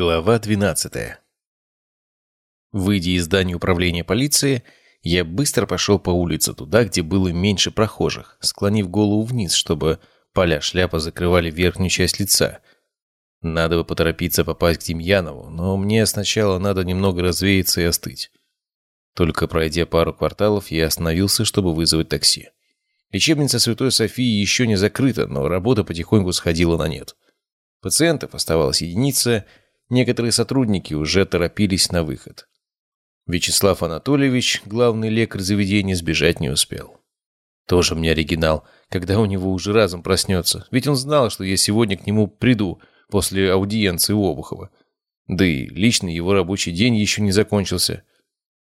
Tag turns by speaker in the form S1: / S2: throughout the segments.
S1: Глава 12 Выйдя из здания управления полиции, я быстро пошел по улице туда, где было меньше прохожих, склонив голову вниз, чтобы поля шляпа закрывали верхнюю часть лица. Надо бы поторопиться попасть к Демьянову, но мне сначала надо немного развеяться и остыть. Только пройдя пару кварталов, я остановился, чтобы вызвать такси. Лечебница Святой Софии еще не закрыта, но работа потихоньку сходила на нет. Пациентов оставалась единица — Некоторые сотрудники уже торопились на выход. Вячеслав Анатольевич, главный лекарь заведения, сбежать не успел. Тоже мне оригинал, когда у него уже разум проснется. Ведь он знал, что я сегодня к нему приду после аудиенции у Обухова. Да и личный его рабочий день еще не закончился.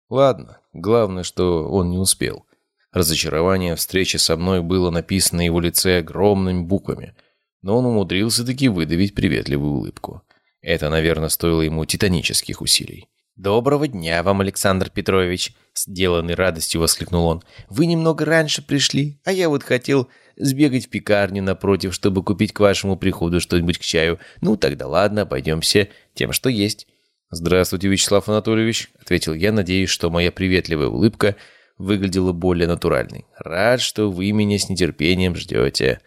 S1: Ладно, главное, что он не успел. Разочарование встречи со мной было написано на его лице огромными буквами, но он умудрился таки выдавить приветливую улыбку. Это, наверное, стоило ему титанических усилий.
S2: «Доброго дня вам, Александр Петрович!» Сделанной радостью воскликнул он. «Вы немного раньше пришли, а я вот хотел сбегать в пекарню напротив, чтобы купить к вашему приходу что-нибудь к чаю. Ну, тогда ладно, обойдемся тем, что есть».
S1: «Здравствуйте, Вячеслав Анатольевич», — ответил я, надеясь, что моя приветливая улыбка выглядела более натуральной. «Рад, что вы меня с нетерпением ждете».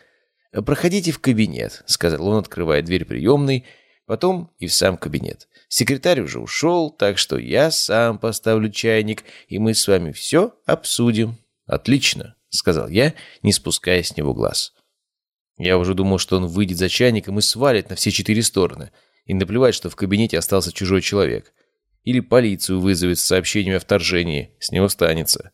S2: «Проходите в кабинет», — сказал он, открывая дверь приемной, — Потом и в сам кабинет. Секретарь уже ушел, так что я сам поставлю чайник, и мы с вами все обсудим.
S1: «Отлично», — сказал я, не спуская с него глаз. Я уже думал, что он выйдет за чайником и свалит на все четыре стороны. И наплевать, что в кабинете остался чужой человек. Или полицию вызовет с сообщением о вторжении, с него станется.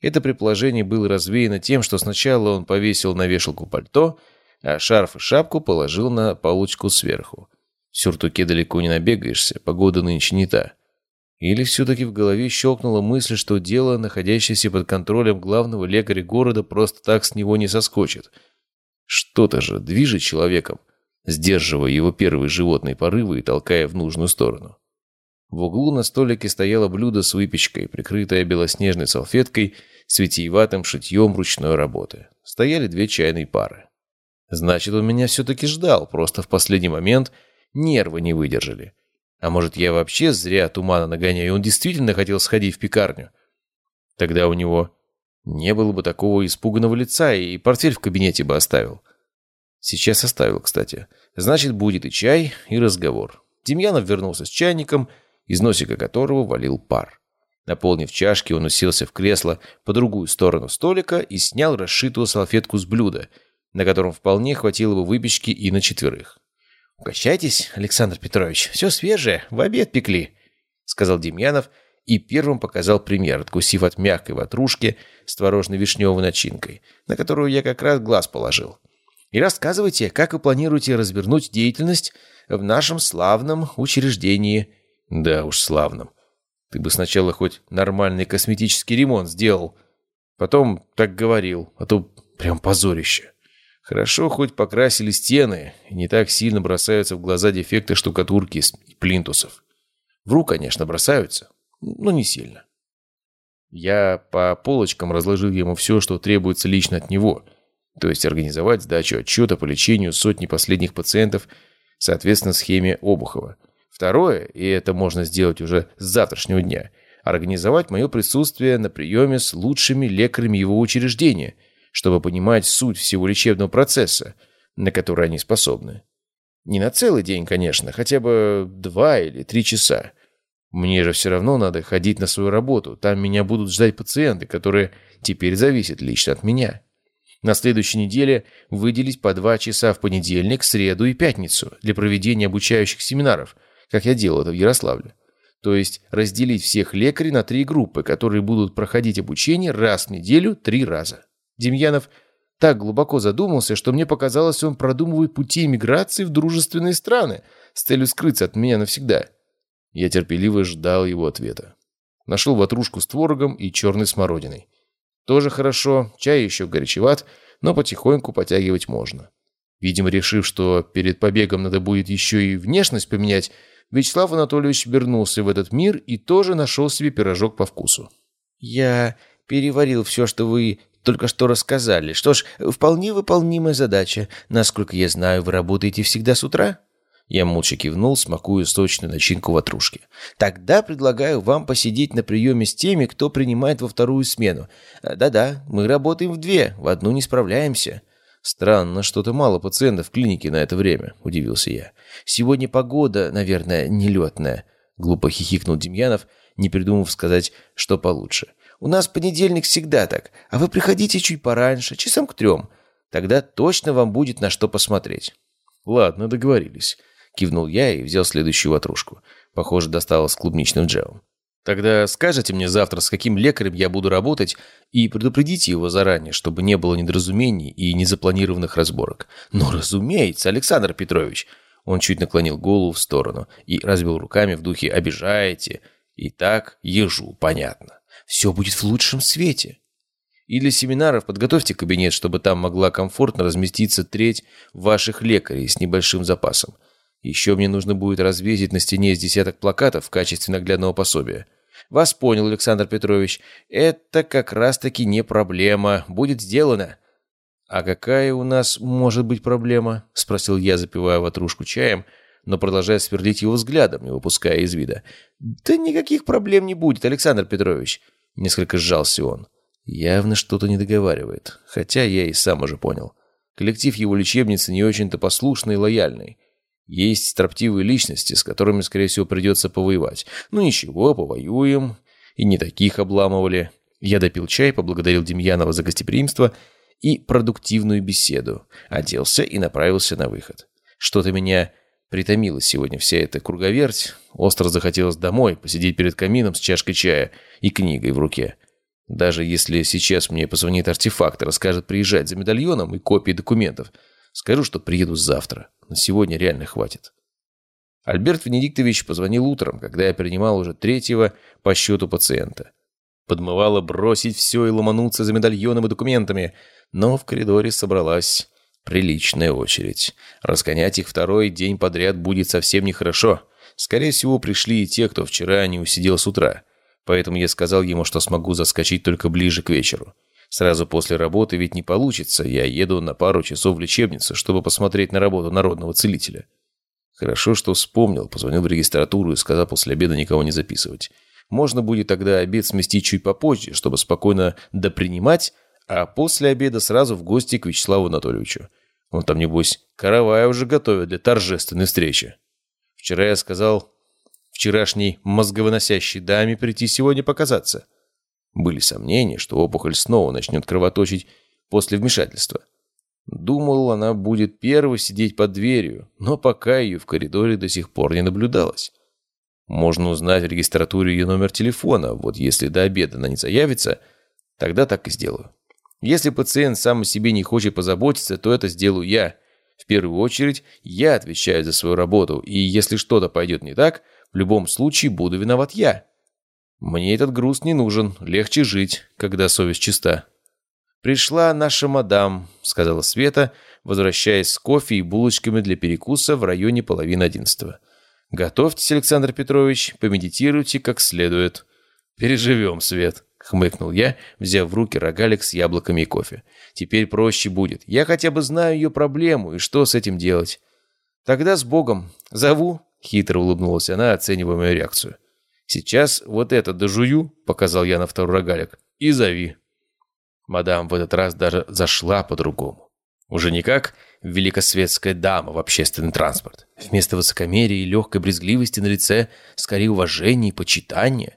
S1: Это предположение было развеяно тем, что сначала он повесил на вешалку пальто, а шарф и шапку положил на полочку сверху. В сюртуке далеко не набегаешься, погода нынче не та. Или все-таки в голове щелкнула мысль, что дело, находящееся под контролем главного лекаря города, просто так с него не соскочит. Что-то же движет человеком, сдерживая его первые животные порывы и толкая в нужную сторону. В углу на столике стояло блюдо с выпечкой, прикрытое белоснежной салфеткой с витиеватым шитьем ручной работы. Стояли две чайные пары. Значит, он меня все-таки ждал, просто в последний момент – Нервы не выдержали. А может, я вообще зря тумана нагоняю, он действительно хотел сходить в пекарню? Тогда у него не было бы такого испуганного лица, и портфель в кабинете бы оставил. Сейчас оставил, кстати. Значит, будет и чай, и разговор. Демьянов вернулся с чайником, из носика которого валил пар. Наполнив чашки, он уселся в кресло по другую сторону столика и снял расшитую салфетку с блюда, на котором вполне хватило бы выпечки и на четверых.
S2: «Угощайтесь, Александр Петрович, все свежее, в обед пекли», — сказал Демьянов и первым показал пример, откусив от мягкой ватрушки с творожно-вишневой начинкой, на которую я как раз глаз положил. «И рассказывайте, как вы планируете развернуть деятельность в нашем славном учреждении».
S1: «Да уж, славном. Ты бы сначала хоть нормальный косметический ремонт сделал, потом так говорил, а то прям позорище». Хорошо, хоть покрасили стены, и не так сильно бросаются в глаза дефекты штукатурки и плинтусов. Вру, конечно, бросаются, но не сильно. Я по полочкам разложил ему все, что требуется лично от него, то есть организовать сдачу отчета по лечению сотни последних пациентов соответственно схеме Обухова. Второе, и это можно сделать уже с завтрашнего дня, организовать мое присутствие на приеме с лучшими лекарями его учреждения – чтобы понимать суть всего лечебного процесса, на который они способны. Не на целый день, конечно, хотя бы два или три часа. Мне же все равно надо ходить на свою работу. Там меня будут ждать пациенты, которые теперь зависят лично от меня. На следующей неделе выделить по два часа в понедельник, среду и пятницу для проведения обучающих семинаров, как я делал это в Ярославле. То есть разделить всех лекарей на три группы, которые будут проходить обучение раз в неделю три раза. Демьянов так глубоко задумался, что мне показалось, он продумывает пути эмиграции в дружественные страны с целью скрыться от меня навсегда. Я терпеливо ждал его ответа. Нашел ватрушку с творогом и черной смородиной. Тоже хорошо, чай еще горячеват, но потихоньку потягивать можно. Видимо, решив, что перед побегом надо будет еще и внешность поменять, Вячеслав Анатольевич вернулся в этот мир и тоже нашел себе пирожок по вкусу.
S2: «Я переварил все, что вы только что рассказали. Что ж, вполне выполнимая задача. Насколько я знаю, вы работаете всегда с утра?» Я молча кивнул, смакуя сочную начинку ватрушки. «Тогда предлагаю вам посидеть на приеме с теми, кто принимает во вторую смену. А, да-да, мы работаем в две, в одну не справляемся».
S1: «Странно, что-то мало пациентов в клинике на это время», — удивился я.
S2: «Сегодня погода, наверное, нелетная», — глупо хихикнул Демьянов, не придумав сказать, что получше. «У нас понедельник всегда так, а вы приходите чуть пораньше, часам к трем. Тогда точно вам будет на что посмотреть».
S1: «Ладно, договорились». Кивнул я и взял следующую ватрушку. Похоже, досталось с клубничным джемом. Тогда скажите мне завтра, с каким лекарем я буду работать, и предупредите его заранее, чтобы не было недоразумений и незапланированных разборок.
S2: Ну, разумеется, Александр Петрович. Он чуть наклонил голову в сторону и развел руками в духе «обижаете». И так ежу, понятно. Все будет в лучшем свете. И для семинаров подготовьте кабинет, чтобы там могла комфортно разместиться треть ваших лекарей с небольшим запасом. Еще мне нужно будет развесить на стене с десяток плакатов в качестве наглядного пособия. Вас понял, Александр Петрович. Это как раз-таки не проблема. Будет сделано. А какая у нас может быть проблема? Спросил я, запивая ватрушку чаем, но продолжая сверлить его взглядом, не выпуская из вида. Да никаких проблем не будет, Александр Петрович. Несколько сжался он. Явно что-то не договаривает, хотя я и сам уже понял. Коллектив его лечебницы не очень-то послушный и лояльный. Есть строптивые личности, с которыми, скорее всего, придется повоевать. Ну ничего, повоюем. И не таких обламывали. Я допил чай, поблагодарил Демьянова за гостеприимство и продуктивную беседу. Оделся и направился на выход. Что-то меня притомило сегодня вся эта круговерть. Остро захотелось домой, посидеть перед камином с чашкой чая и книгой в руке. Даже если сейчас мне позвонит артефактор и скажет приезжать за медальоном и копией документов, скажу, что приеду завтра. На сегодня реально хватит. Альберт Венедиктович позвонил утром, когда я принимал уже третьего по счету пациента. Подмывало бросить все и ломануться за медальоном и документами, но в коридоре собралась приличная очередь. Разгонять их второй день подряд будет совсем нехорошо. Скорее всего, пришли и те, кто вчера не усидел с утра. Поэтому я сказал ему, что смогу заскочить только ближе к вечеру. Сразу после работы ведь не получится, я еду на пару часов в лечебницу, чтобы посмотреть на работу народного целителя. Хорошо, что вспомнил, позвонил в регистратуру и сказал после обеда никого не записывать. Можно будет тогда обед сместить чуть попозже, чтобы спокойно допринимать, а после обеда сразу в гости к Вячеславу Анатольевичу. Он там, небось, каравая уже готовит для торжественной встречи. Вчера я сказал вчерашней мозговыносящей даме прийти сегодня показаться. Были сомнения, что опухоль снова начнет кровоточить после вмешательства. Думал, она будет первой сидеть под дверью, но пока ее в коридоре до сих пор не наблюдалось. Можно узнать в регистратуре ее номер телефона, вот если до обеда она не заявится, тогда так и сделаю. Если пациент сам о себе не хочет позаботиться, то это сделаю я. В первую очередь, я отвечаю за свою работу, и если что-то пойдет не так, в любом случае буду виноват я. Мне этот груз не нужен, легче жить, когда совесть чиста. «Пришла наша мадам», — сказала Света, возвращаясь с кофе и булочками для перекуса в районе половины одиннадцатого. «Готовьтесь, Александр Петрович, помедитируйте как следует». «Переживем, Свет», — хмыкнул я, взяв в руки рогалик с яблоками и кофе. «Теперь проще будет. Я хотя бы знаю ее проблему и что с этим делать». «Тогда с Богом. Зову», — хитро улыбнулась она, оценивая мою реакцию. «Сейчас вот это дожую», — показал я на второй рогалик, — «и зови». Мадам в этот раз даже зашла по-другому. Уже не как великосветская дама в общественный транспорт. Вместо высокомерия и легкой брезгливости на лице скорее уважение и почитание.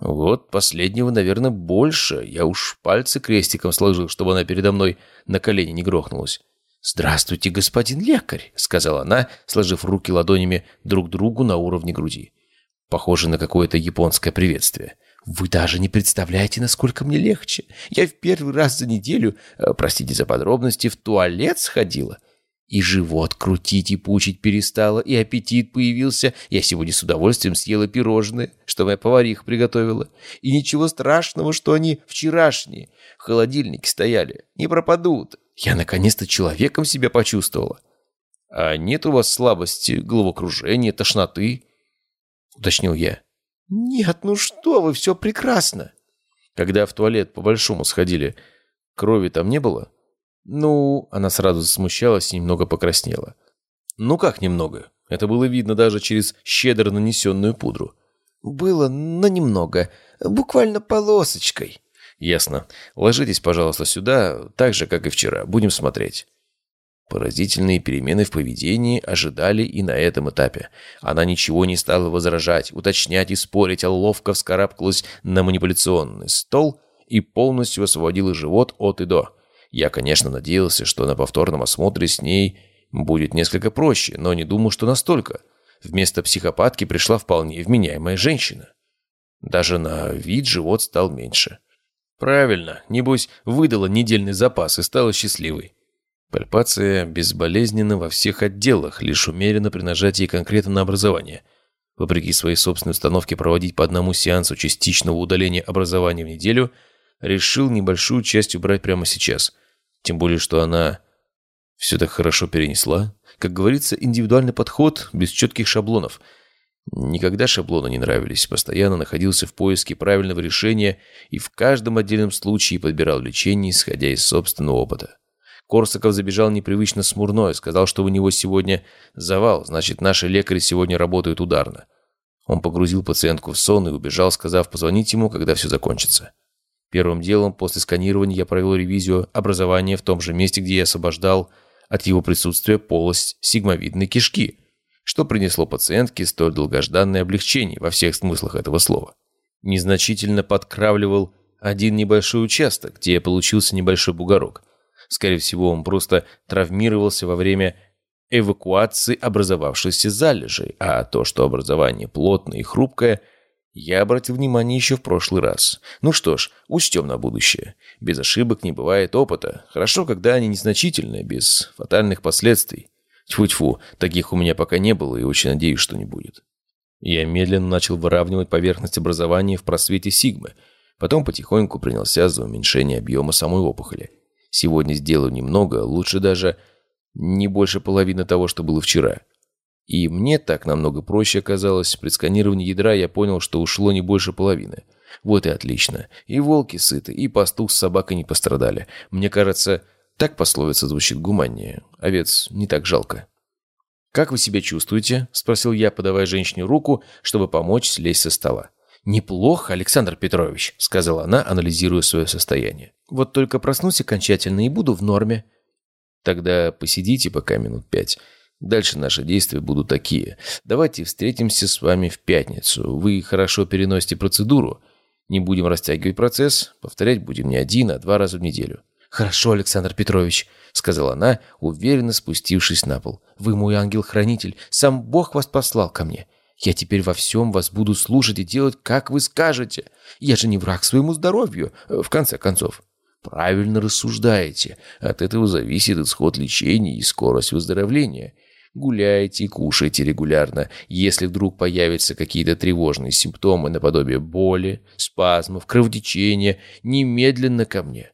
S2: Вот последнего, наверное, больше. Я уж пальцы крестиком сложил, чтобы она передо мной на колени не грохнулась. «Здравствуйте, господин лекарь», — сказала она, сложив руки ладонями друг другу на уровне груди. Похоже на какое-то японское приветствие. «Вы даже не представляете, насколько мне легче. Я в первый раз за неделю, э, простите за подробности, в туалет сходила. И живот крутить и пучить перестало, и аппетит появился. Я сегодня с удовольствием съела пирожные, что моя повариха приготовила. И ничего страшного, что они вчерашние. В холодильнике стояли. Не пропадут. Я наконец-то человеком себя почувствовала. А нет у вас слабости, головокружения, тошноты?» — уточнил я. «Нет, ну что вы, все прекрасно!» Когда в туалет по-большому сходили, крови там не было? Ну, она сразу засмущалась и немного покраснела. «Ну как немного?»
S1: Это было видно даже через щедро нанесенную пудру.
S2: «Было, но немного. Буквально полосочкой».
S1: «Ясно. Ложитесь, пожалуйста, сюда, так же, как и вчера. Будем смотреть». Поразительные перемены в поведении ожидали и на этом этапе. Она ничего не стала возражать, уточнять и спорить, а ловко вскарабкалась на манипуляционный стол и полностью освободила живот от и до. Я, конечно, надеялся, что на повторном осмотре с ней будет несколько проще, но не думал, что настолько. Вместо психопатки пришла вполне вменяемая женщина. Даже на вид живот стал меньше. Правильно, небось, выдала недельный запас и стала счастливой. Пальпация безболезненна во всех отделах, лишь умеренно при нажатии конкретно на образование. Вопреки своей собственной установке проводить по одному сеансу частичного удаления образования в неделю, решил небольшую часть убрать прямо сейчас. Тем более, что она все так хорошо перенесла. Как говорится, индивидуальный подход без четких шаблонов. Никогда шаблоны не нравились, постоянно находился в поиске правильного решения и в каждом отдельном случае подбирал лечение, исходя из собственного опыта. Корсаков забежал непривычно смурной, сказал, что у него сегодня завал, значит, наши лекари сегодня работают ударно. Он погрузил пациентку в сон и убежал, сказав позвонить ему, когда все закончится. Первым делом после сканирования я провел ревизию образования в том же месте, где я освобождал от его присутствия полость сигмовидной кишки, что принесло пациентке столь долгожданное облегчение во всех смыслах этого слова. Незначительно подкравливал один небольшой участок, где получился небольшой бугорок – Скорее всего, он просто травмировался во время эвакуации образовавшейся залежей, а то, что образование плотное и хрупкое, я обратил внимание еще в прошлый раз. Ну что ж, учтем на будущее. Без ошибок не бывает опыта. Хорошо, когда они незначительные, без фатальных последствий. Тьфу-тьфу, таких у меня пока не было и очень надеюсь, что не будет. Я медленно начал выравнивать поверхность образования в просвете сигмы, потом потихоньку принялся за уменьшение объема самой опухоли. Сегодня сделаю немного, лучше даже не больше половины того, что было вчера. И мне так намного проще оказалось. При сканировании ядра я понял, что ушло не больше половины. Вот и отлично. И волки сыты, и пастух с собакой не пострадали. Мне кажется, так пословица звучит гуманнее. Овец не так жалко. «Как вы себя чувствуете?» – спросил я, подавая женщине руку, чтобы помочь слезть со стола. «Неплохо, Александр Петрович», — сказала она, анализируя свое состояние. «Вот только проснусь окончательно и буду в норме». «Тогда посидите пока минут пять. Дальше наши действия будут такие. Давайте встретимся с вами в пятницу. Вы хорошо переносите процедуру. Не будем растягивать процесс. Повторять будем не один, а два раза в неделю». «Хорошо, Александр Петрович», — сказала она, уверенно спустившись на пол. «Вы мой ангел-хранитель. Сам Бог вас послал ко мне. Я теперь во всем вас буду слушать и делать, как вы скажете. Я же не враг своему здоровью, э, в конце концов. Правильно рассуждаете. От этого зависит исход лечения и скорость выздоровления. Гуляйте и кушайте регулярно. Если вдруг появятся какие-то тревожные симптомы наподобие боли, спазмов, кровотечения, немедленно ко мне.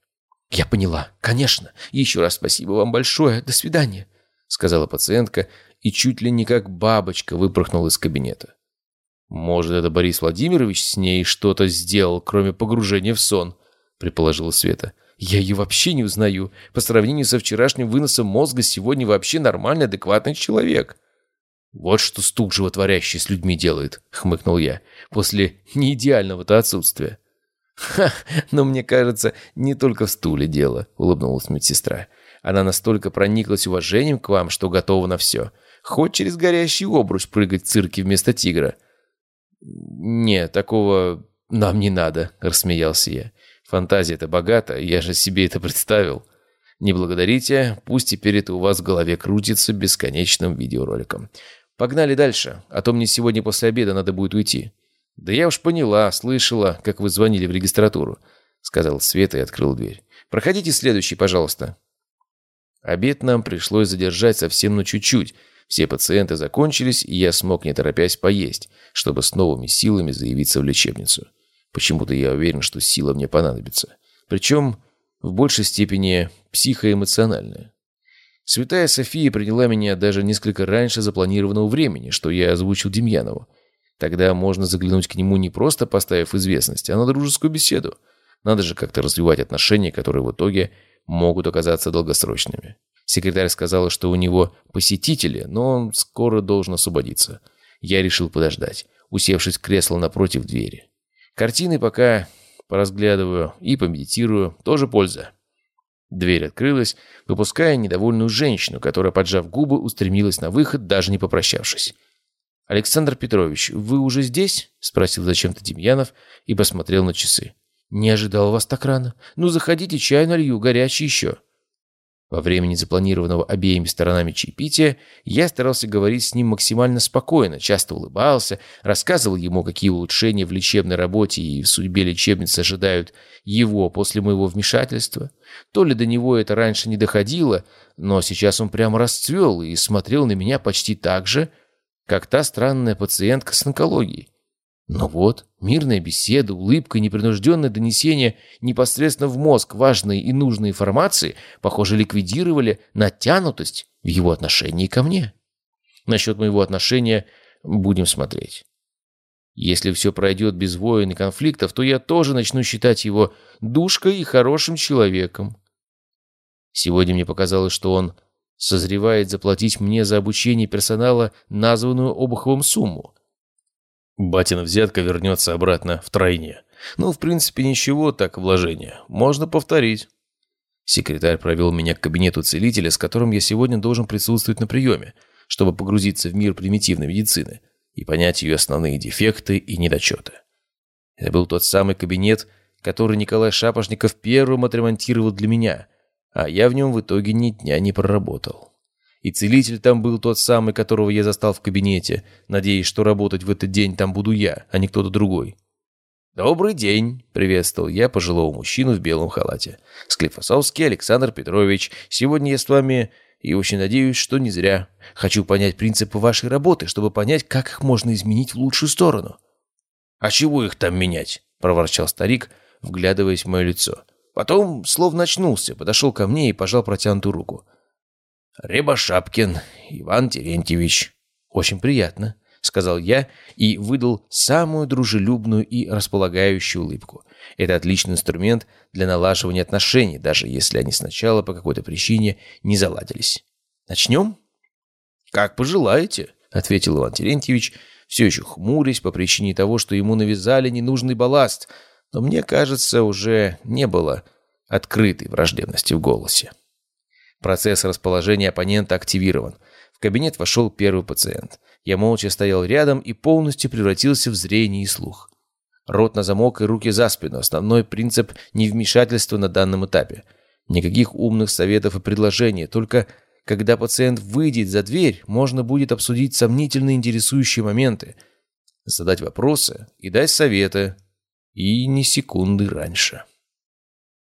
S1: «Я поняла. Конечно. Еще раз спасибо вам большое. До свидания», — сказала пациентка, и чуть ли не как бабочка выпорхнул из кабинета. «Может, это Борис Владимирович с ней что-то сделал, кроме погружения в сон?» — предположила Света. «Я ее вообще не узнаю. По сравнению со вчерашним выносом мозга сегодня вообще нормальный, адекватный человек». «Вот что стук животворящий с людьми делает», — хмыкнул я, «после неидеального-то отсутствия». «Ха, но мне кажется, не только в стуле дело», — улыбнулась медсестра. «Она настолько прониклась уважением к вам, что готова на все. Хоть через горящий обруч прыгать в цирке вместо тигра». «Не, такого нам не надо», — рассмеялся я. «Фантазия-то богата, я же себе это представил». «Не благодарите, пусть теперь это у вас в голове крутится бесконечным видеороликом. Погнали дальше, а то мне сегодня после обеда надо будет уйти». «Да я уж поняла, слышала, как вы звонили в регистратуру», — сказал Света и открыл дверь. «Проходите следующий, пожалуйста». Обед нам пришлось задержать совсем на чуть-чуть, все пациенты закончились, и я смог, не торопясь, поесть, чтобы с новыми силами заявиться в лечебницу. Почему-то я уверен, что сила мне понадобится. Причем в большей степени психоэмоциональная. Святая София приняла меня даже несколько раньше запланированного времени, что я озвучил Демьянову. Тогда можно заглянуть к нему не просто поставив известность, а на дружескую беседу. Надо же как-то развивать отношения, которые в итоге могут оказаться долгосрочными. Секретарь сказала, что у него посетители, но он скоро должен освободиться. Я решил подождать, усевшись в кресло напротив двери. Картины пока поразглядываю и помедитирую, тоже польза. Дверь открылась, выпуская недовольную женщину, которая, поджав губы, устремилась на выход, даже не попрощавшись. «Александр Петрович, вы уже здесь?» — спросил зачем-то Демьянов и посмотрел на часы. «Не ожидал вас так рано. Ну, заходите, чай налью, горячий еще». Во времени запланированного обеими сторонами чаепития я старался говорить с ним максимально спокойно, часто улыбался, рассказывал ему, какие улучшения в лечебной работе и в судьбе лечебницы ожидают его после моего вмешательства. То ли до него это раньше не доходило, но сейчас он прямо расцвел и смотрел на меня почти так же, как та странная пациентка с онкологией. Но вот, мирная беседа, улыбка, непринужденное донесение непосредственно в мозг важной и нужной информации, похоже, ликвидировали натянутость в его отношении ко мне. Насчет моего отношения будем смотреть. Если все пройдет без войн и конфликтов, то я тоже начну считать его душкой и хорошим человеком. Сегодня мне показалось, что он созревает заплатить мне за обучение персонала названную Обуховым сумму. Батина взятка вернется обратно в тройне. Ну, в принципе, ничего, так вложение. Можно повторить. Секретарь провел меня к кабинету целителя, с которым я сегодня должен присутствовать на приеме, чтобы погрузиться в мир примитивной медицины и понять ее основные дефекты и недочеты. Это был тот самый кабинет, который Николай Шапошников первым отремонтировал для меня, а я в нем в итоге ни дня не проработал. И целитель там был тот самый, которого я застал в кабинете, надеясь, что работать в этот день там буду я, а не кто-то другой. «Добрый день!» — приветствовал я пожилого мужчину в белом халате. «Склифосовский Александр Петрович. Сегодня я с вами и очень надеюсь, что не зря. Хочу понять принципы вашей работы, чтобы понять, как их можно изменить в лучшую сторону». «А чего их там менять?» — проворчал старик, вглядываясь в мое лицо. Потом, словно очнулся, подошел ко мне и пожал протянутую руку. «Рябошапкин Иван Терентьевич». «Очень приятно», — сказал я и выдал самую дружелюбную и располагающую улыбку. Это отличный инструмент для налаживания отношений, даже если они сначала по какой-то причине не заладились. «Начнем?» «Как пожелаете», — ответил Иван Терентьевич, все еще хмурясь по причине того, что ему навязали ненужный балласт, но мне кажется, уже не было открытой враждебности в голосе. Процесс расположения оппонента активирован. В кабинет вошел первый пациент. Я молча стоял рядом и полностью превратился в зрение и слух. Рот на замок и руки за спину. Основной принцип невмешательства на данном этапе. Никаких умных советов и предложений, только когда пациент выйдет за дверь, можно будет обсудить сомнительные интересующие моменты, задать вопросы и дать советы, и ни секунды раньше.